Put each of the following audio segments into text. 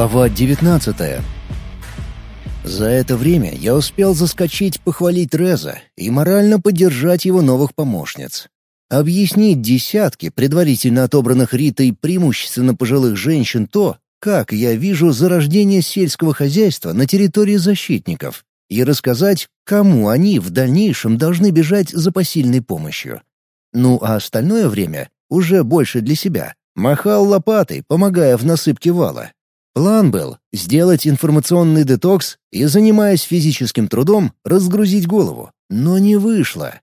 Глава 19 За это время я успел заскочить похвалить Реза и морально поддержать его новых помощниц. Объяснить десятки предварительно отобранных Ритой преимущественно пожилых женщин то, как я вижу зарождение сельского хозяйства на территории защитников, и рассказать, кому они в дальнейшем должны бежать за посильной помощью. Ну а остальное время, уже больше для себя, махал лопатой, помогая в насыпке вала. План был — сделать информационный детокс и, занимаясь физическим трудом, разгрузить голову. Но не вышло.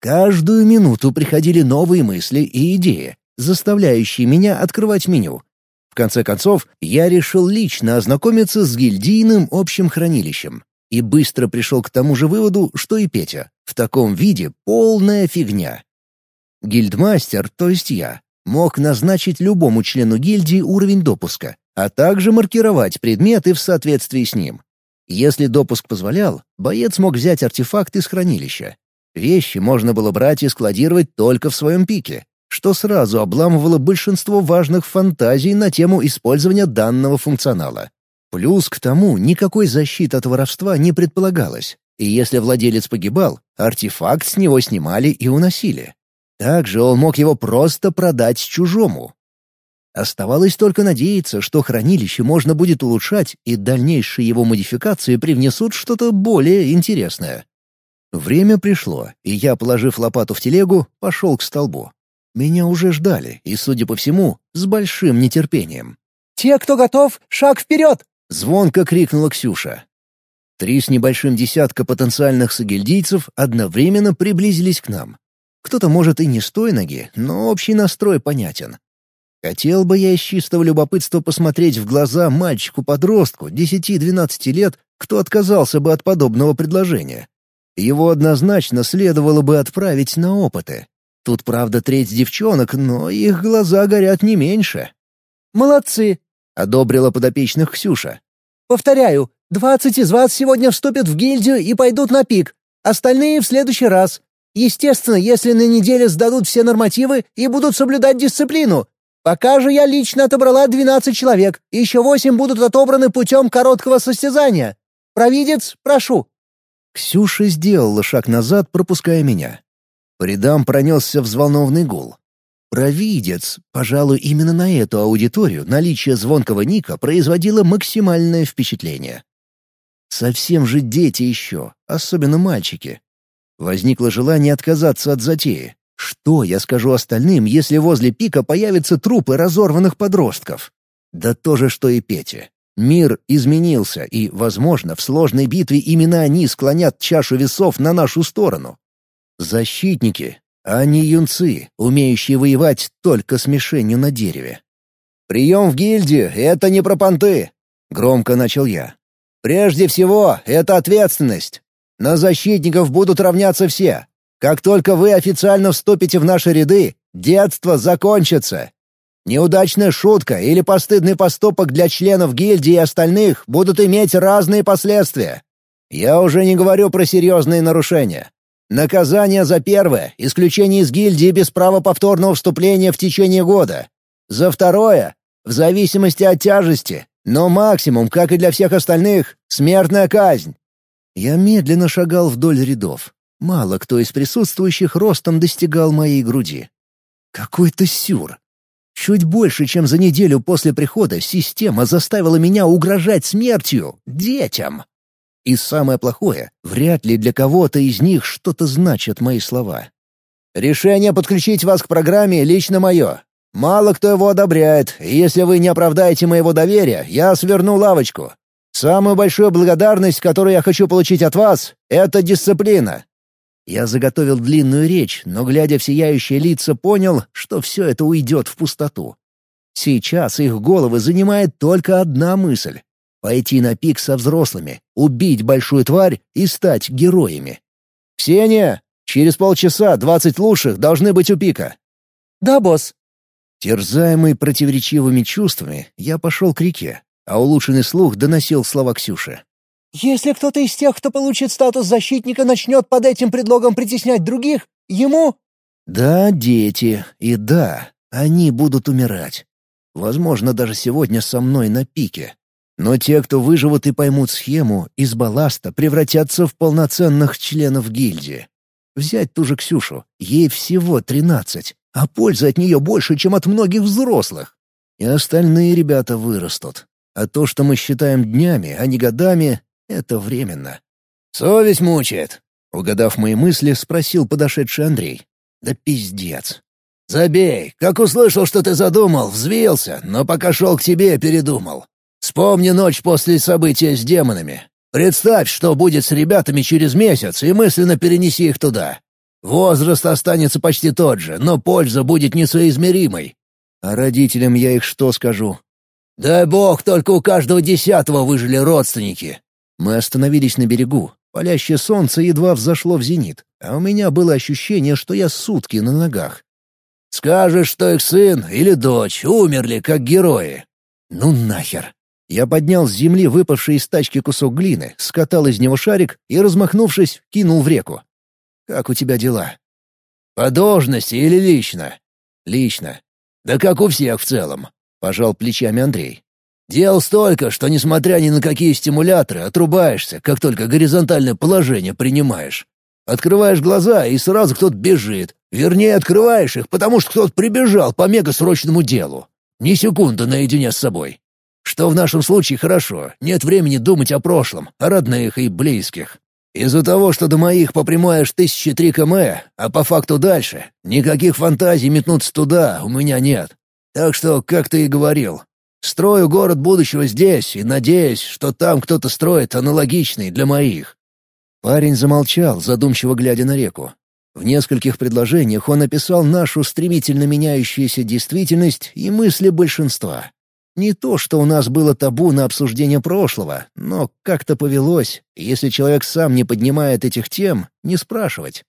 Каждую минуту приходили новые мысли и идеи, заставляющие меня открывать меню. В конце концов, я решил лично ознакомиться с гильдийным общим хранилищем и быстро пришел к тому же выводу, что и Петя. В таком виде полная фигня. Гильдмастер, то есть я, мог назначить любому члену гильдии уровень допуска, а также маркировать предметы в соответствии с ним. Если допуск позволял, боец мог взять артефакт из хранилища. Вещи можно было брать и складировать только в своем пике, что сразу обламывало большинство важных фантазий на тему использования данного функционала. Плюс к тому никакой защиты от воровства не предполагалось, и если владелец погибал, артефакт с него снимали и уносили. Также он мог его просто продать чужому, Оставалось только надеяться, что хранилище можно будет улучшать, и дальнейшие его модификации привнесут что-то более интересное. Время пришло, и я, положив лопату в телегу, пошел к столбу. Меня уже ждали, и, судя по всему, с большим нетерпением. «Те, кто готов, шаг вперед!» — звонко крикнула Ксюша. Три с небольшим десятка потенциальных сагильдийцев одновременно приблизились к нам. Кто-то, может, и не с той ноги, но общий настрой понятен. Хотел бы я из чистого любопытства посмотреть в глаза мальчику-подростку 10-12 лет, кто отказался бы от подобного предложения. Его однозначно следовало бы отправить на опыты. Тут, правда, треть девчонок, но их глаза горят не меньше. «Молодцы!» — одобрила подопечных Ксюша. «Повторяю, двадцать из вас сегодня вступят в гильдию и пойдут на пик, остальные — в следующий раз. Естественно, если на неделе сдадут все нормативы и будут соблюдать дисциплину, Пока же я лично отобрала 12 человек, и еще восемь будут отобраны путем короткого состязания. Провидец, прошу». Ксюша сделала шаг назад, пропуская меня. По рядам пронесся взволнованный гул. Провидец, пожалуй, именно на эту аудиторию наличие звонкого ника производило максимальное впечатление. Совсем же дети еще, особенно мальчики. Возникло желание отказаться от затеи, что я скажу остальным, если возле пика появятся трупы разорванных подростков? Да то же, что и Пете. Мир изменился, и, возможно, в сложной битве именно они склонят чашу весов на нашу сторону. Защитники, а не юнцы, умеющие воевать только с мишенью на дереве. «Прием в гильдию — это не про понты!» — громко начал я. «Прежде всего, это ответственность. На защитников будут равняться все, как только вы официально вступите в наши ряды, детство закончится. Неудачная шутка или постыдный поступок для членов гильдии и остальных будут иметь разные последствия. Я уже не говорю про серьезные нарушения. Наказание за первое — исключение из гильдии без права повторного вступления в течение года. За второе — в зависимости от тяжести, но максимум, как и для всех остальных, — смертная казнь. Я медленно шагал вдоль рядов. Мало кто из присутствующих ростом достигал моей груди. Какой-то сюр. Чуть больше, чем за неделю после прихода, система заставила меня угрожать смертью детям. И самое плохое, вряд ли для кого-то из них что-то значат мои слова. «Решение подключить вас к программе лично мое. Мало кто его одобряет, и если вы не оправдаете моего доверия, я сверну лавочку. Самую большую благодарность, которую я хочу получить от вас, — это дисциплина. Я заготовил длинную речь, но, глядя в сияющие лица, понял, что все это уйдет в пустоту. Сейчас их головы занимает только одна мысль — пойти на пик со взрослыми, убить большую тварь и стать героями. «Ксения, через полчаса двадцать лучших должны быть у пика». «Да, босс». Терзаемый противоречивыми чувствами, я пошел к реке, а улучшенный слух доносил слова Ксюши. Если кто-то из тех, кто получит статус защитника, начнет под этим предлогом притеснять других, ему...» «Да, дети, и да, они будут умирать. Возможно, даже сегодня со мной на пике, Но те, кто выживут и поймут схему, из балласта превратятся в полноценных членов гильдии. Взять ту же Ксюшу, ей всего тринадцать, а пользы от нее больше, чем от многих взрослых. И остальные ребята вырастут. А то, что мы считаем днями, а не годами, — это временно. «Совесть мучает», — угадав мои мысли, спросил подошедший Андрей. «Да пиздец. Забей. Как услышал, что ты задумал, взвился, но пока шел к тебе, передумал. Вспомни ночь после события с демонами. Представь, что будет с ребятами через месяц, и мысленно перенеси их туда. Возраст останется почти тот же, но польза будет несоизмеримой. А родителям я их что скажу? Дай бог, только у каждого десятого выжили родственники. Мы остановились на берегу. Палящее солнце едва взошло в зенит, а у меня было ощущение, что я сутки на ногах. Скажешь, что их сын или дочь умерли как герои. Ну нахер. Я поднял с земли выпавший из тачки кусок глины, скатал из него шарик и, размахнувшись, кинул в реку. «Как у тебя дела?» «По должности или лично?» «Лично. Да как у всех в целом», — пожал плечами Андрей. «Дел столько, что, несмотря ни на какие стимуляторы, отрубаешься, как только горизонтальное положение принимаешь. Открываешь глаза, и сразу кто-то бежит. Вернее, открываешь их, потому что кто-то прибежал по мегасрочному делу. Ни секунды наедине с собой. Что в нашем случае хорошо, нет времени думать о прошлом, о родных и близких. Из-за того, что до моих по прямой аж тысячи три км, а по факту дальше, никаких фантазий метнуться туда у меня нет. Так что, как ты и говорил, строю город будущего здесь и надеюсь, что там кто-то строит аналогичный для моих». Парень замолчал, задумчиво глядя на реку. В нескольких предложениях он описал нашу стремительно меняющуюся действительность и мысли большинства. Не то, что у нас было табу на обсуждение прошлого, но как-то повелось, если человек сам не поднимает этих тем, не спрашивать.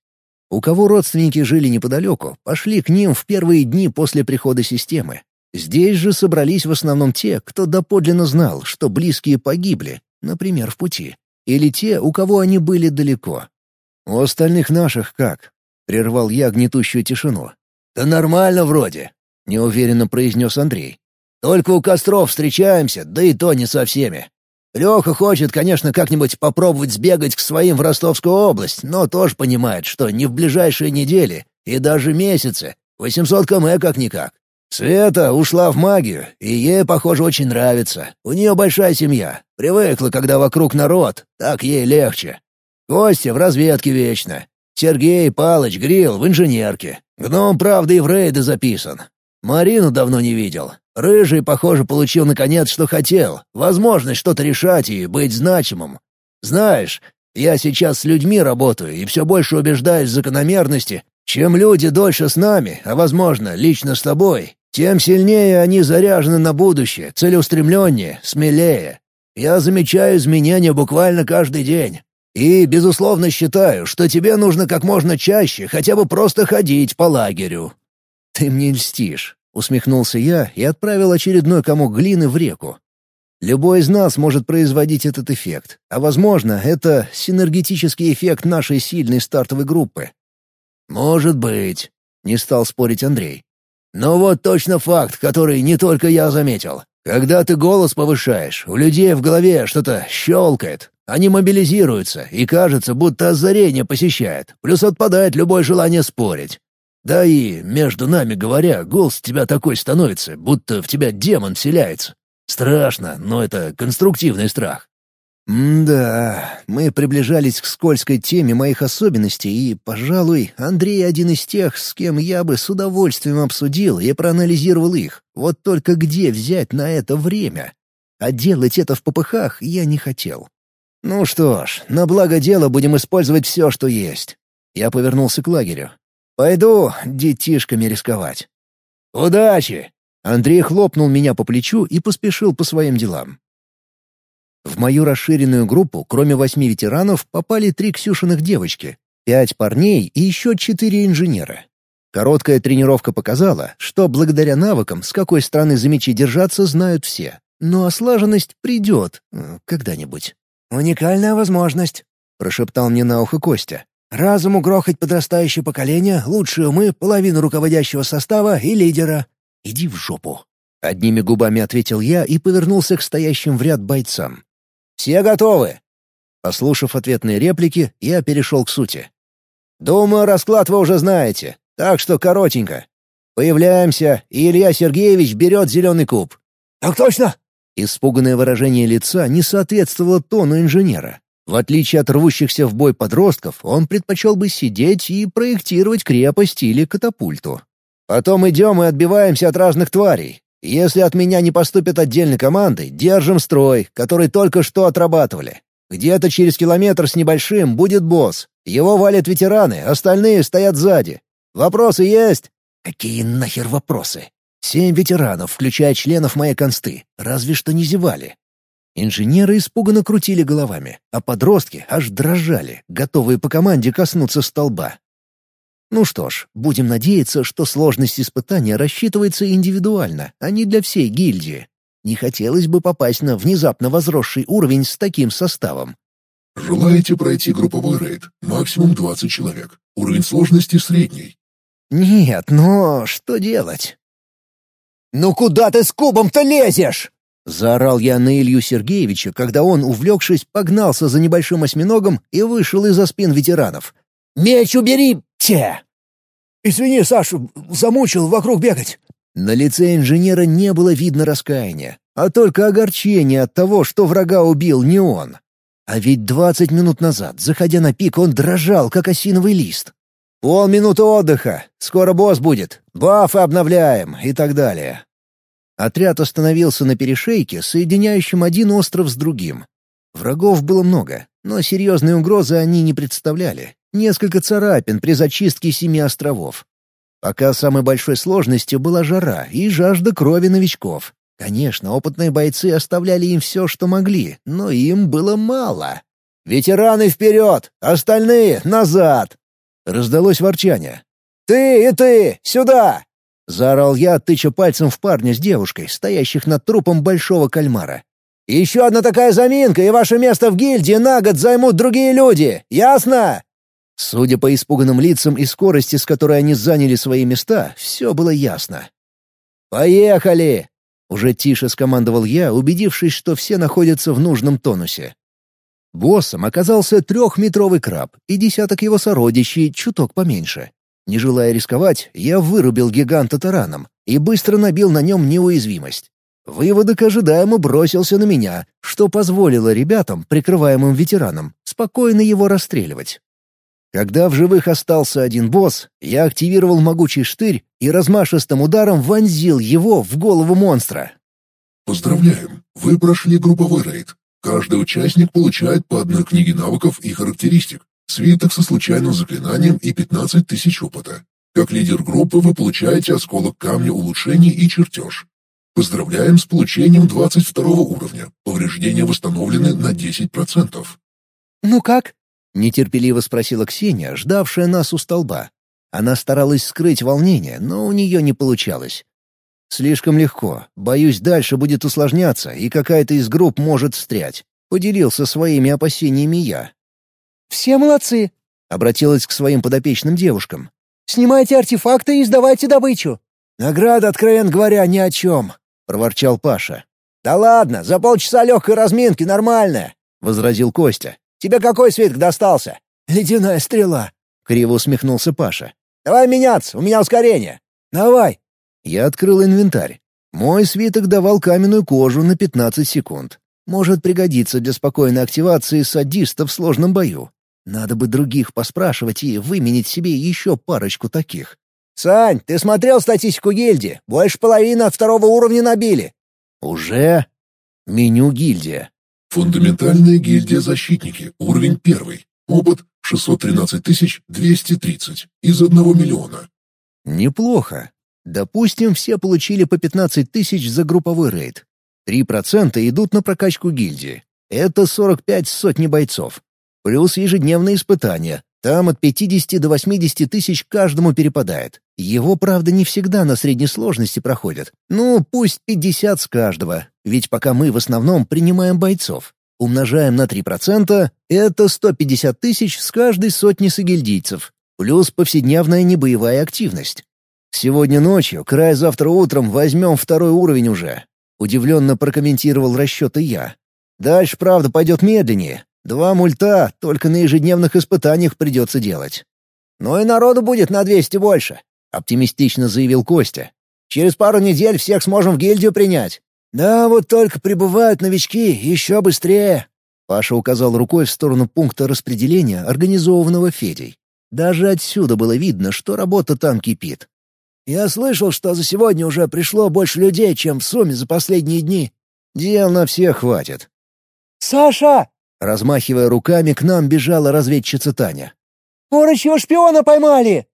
У кого родственники жили неподалеку, пошли к ним в первые дни после прихода системы. Здесь же собрались в основном те, кто доподлинно знал, что близкие погибли, например, в пути, или те, у кого они были далеко. «У остальных наших как?» — прервал я гнетущую тишину. «Да нормально вроде», — неуверенно произнес Андрей. Только у костров встречаемся, да и то не со всеми. Леха хочет, конечно, как-нибудь попробовать сбегать к своим в Ростовскую область, но тоже понимает, что не в ближайшие недели и даже месяцы. 800 км как-никак. Света ушла в магию, и ей, похоже, очень нравится. У нее большая семья. Привыкла, когда вокруг народ, так ей легче. Костя в разведке вечно. Сергей, Палыч, Грил в инженерке. Гном, правда, и в рейды записан. Марину давно не видел. Рыжий, похоже, получил наконец, что хотел. Возможность что-то решать и быть значимым. Знаешь, я сейчас с людьми работаю и все больше убеждаюсь в закономерности. Чем люди дольше с нами, а, возможно, лично с тобой, тем сильнее они заряжены на будущее, целеустремленнее, смелее. Я замечаю изменения буквально каждый день. И, безусловно, считаю, что тебе нужно как можно чаще хотя бы просто ходить по лагерю. Ты мне льстишь. Усмехнулся я и отправил очередной комок глины в реку. Любой из нас может производить этот эффект, а, возможно, это синергетический эффект нашей сильной стартовой группы. «Может быть», — не стал спорить Андрей. «Но вот точно факт, который не только я заметил. Когда ты голос повышаешь, у людей в голове что-то щелкает, они мобилизируются, и кажется, будто озарение посещает, плюс отпадает любое желание спорить. Да и, между нами говоря, голос тебя такой становится, будто в тебя демон вселяется. Страшно, но это конструктивный страх. М-да, мы приближались к скользкой теме моих особенностей, и, пожалуй, Андрей один из тех, с кем я бы с удовольствием обсудил и проанализировал их. Вот только где взять на это время? А делать это в попыхах я не хотел. Ну что ж, на благо дела будем использовать все, что есть. Я повернулся к лагерю. Пойду детишками рисковать. Удачи! Андрей хлопнул меня по плечу и поспешил по своим делам. В мою расширенную группу, кроме восьми ветеранов, попали три Ксюшиных девочки, пять парней и еще четыре инженера. Короткая тренировка показала, что благодаря навыкам, с какой стороны за мечи держаться, знают все. Но ослаженность придет э, когда-нибудь. «Уникальная возможность», — прошептал мне на ухо Костя. Разум угрохать подрастающее поколение, лучшие умы, половину руководящего состава и лидера. Иди в жопу. — одними губами ответил я и повернулся к стоящим в ряд бойцам. «Все готовы?» Послушав ответные реплики, я перешел к сути. «Думаю, расклад вы уже знаете, так что коротенько. Появляемся, и Илья Сергеевич берет зеленый куб». «Так точно!» Испуганное выражение лица не соответствовало тону инженера. В отличие от рвущихся в бой подростков, он предпочел бы сидеть и проектировать крепость или катапульту. «Потом идем и отбиваемся от разных тварей. Если от меня не поступят отдельной команды, держим строй, который только что отрабатывали. Где-то через километр с небольшим будет босс. Его валят ветераны, остальные стоят сзади. Вопросы есть?» «Какие нахер вопросы? Семь ветеранов, включая членов моей консты, разве что не зевали. Инженеры испуганно крутили головами, а подростки аж дрожали, готовые по команде коснуться столба. Ну что ж, будем надеяться, что сложность испытания рассчитывается индивидуально, а не для всей гильдии. Не хотелось бы попасть на внезапно возросший уровень с таким составом. Желаете пройти групповой рейд? Максимум 20 человек. Уровень сложности средний. Нет, но что делать? «Ну куда ты с кубом-то лезешь?» Заорал я на Илью Сергеевича, когда он, увлекшись, погнался за небольшим осьминогом и вышел из-за спин ветеранов. «Меч убери, те!» «Извини, Сашу, замучил вокруг бегать». На лице инженера не было видно раскаяния, а только огорчение от того, что врага убил не он. А ведь двадцать минут назад, заходя на пик, он дрожал, как осиновый лист. Полминуты отдыха, скоро босс будет, бафы обновляем и так далее. Отряд остановился на перешейке, соединяющем один остров с другим. Врагов было много, но серьезной угрозы они не представляли. Несколько царапин при зачистке семи островов. Пока самой большой сложностью была жара и жажда крови новичков. Конечно, опытные бойцы оставляли им все, что могли, но им было мало. «Ветераны вперед! Остальные — назад!» Раздалось ворчание. «Ты и ты! Сюда!» — заорал я, тыча пальцем в парня с девушкой, стоящих над трупом большого кальмара. «Еще одна такая заминка, и ваше место в гильдии на год займут другие люди! Ясно?» Судя по испуганным лицам и скорости, с которой они заняли свои места, все было ясно. «Поехали!» — уже тише скомандовал я, убедившись, что все находятся в нужном тонусе. Боссом оказался трехметровый краб и десяток его сородичей, чуток поменьше. Не желая рисковать, я вырубил гиганта тараном и быстро набил на нем неуязвимость. Выводок ожидаемо бросился на меня, что позволило ребятам, прикрываемым ветеранам, спокойно его расстреливать. Когда в живых остался один босс, я активировал могучий штырь и размашистым ударом вонзил его в голову монстра. «Поздравляем! Вы прошли групповой рейд. Каждый участник получает по одной книге навыков и характеристик, свиток со случайным заклинанием и 15 тысяч опыта. Как лидер группы вы получаете осколок камня улучшений и чертеж. Поздравляем с получением 22 уровня. Повреждения восстановлены на 10%. «Ну как?» — нетерпеливо спросила Ксения, ждавшая нас у столба. Она старалась скрыть волнение, но у нее не получалось. Слишком легко. Боюсь, дальше будет усложняться, и какая-то из групп может встрять. Поделился своими опасениями я. «Все молодцы», — обратилась к своим подопечным девушкам. «Снимайте артефакты и сдавайте добычу». «Награда, откровенно говоря, ни о чем», — проворчал Паша. «Да ладно, за полчаса легкой разминки нормально», — возразил Костя. «Тебе какой свиток достался?» «Ледяная стрела», — криво усмехнулся Паша. «Давай меняться, у меня ускорение». «Давай», я открыл инвентарь. Мой свиток давал каменную кожу на 15 секунд. Может пригодиться для спокойной активации садиста в сложном бою. Надо бы других поспрашивать и выменить себе еще парочку таких. «Сань, ты смотрел статистику гильдии? Больше половины от второго уровня набили». «Уже?» Меню гильдия. Фундаментальная гильдия защитники, уровень первый. Опыт 613 230 из одного миллиона. Неплохо. Допустим, все получили по 15 тысяч за групповой рейд. 3% идут на прокачку гильдии. Это 45 сотни бойцов. Плюс ежедневные испытания. Там от 50 до 80 тысяч каждому перепадает. Его, правда, не всегда на средней сложности проходят. Ну, пусть 50 с каждого. Ведь пока мы в основном принимаем бойцов. Умножаем на 3% — это 150 тысяч с каждой сотни сагильдийцев. Плюс повседневная небоевая активность. Сегодня ночью, край завтра утром возьмем второй уровень уже. Удивленно прокомментировал расчеты я. Дальше, правда, пойдет медленнее. Два мульта только на ежедневных испытаниях придется делать. «Ну и народу будет на двести больше», — оптимистично заявил Костя. «Через пару недель всех сможем в гильдию принять». «Да, вот только прибывают новички еще быстрее», — Паша указал рукой в сторону пункта распределения, организованного Федей. Даже отсюда было видно, что работа там кипит. «Я слышал, что за сегодня уже пришло больше людей, чем в сумме за последние дни». «Дел на всех хватит». «Саша!» Размахивая руками, к нам бежала разведчица Таня. «Порочьего шпиона поймали!»